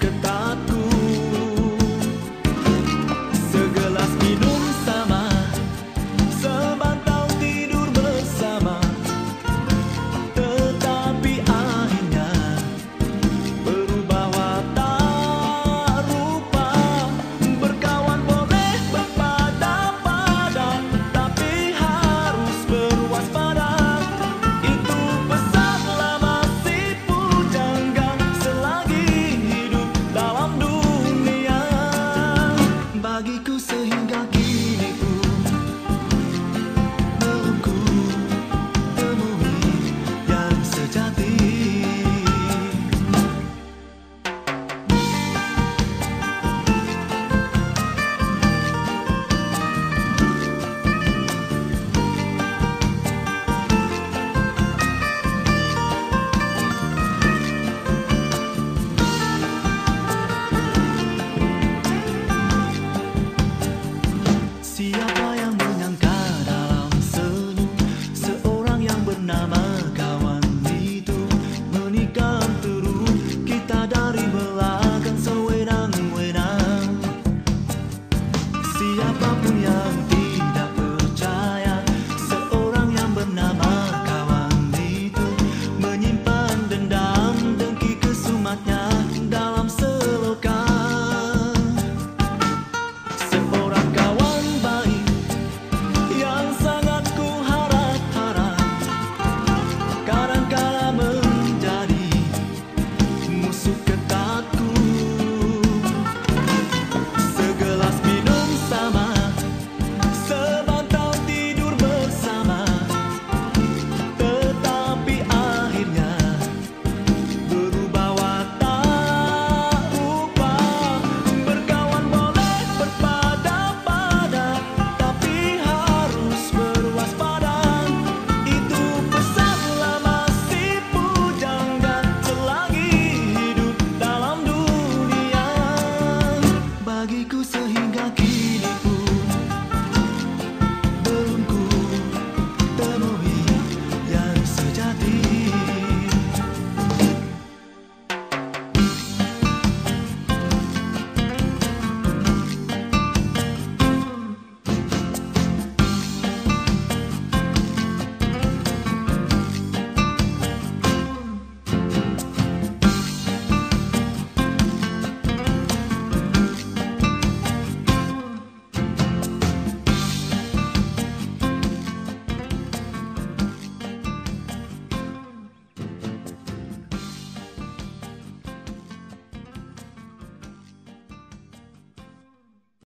goodbye. 那么 sehingga kini pun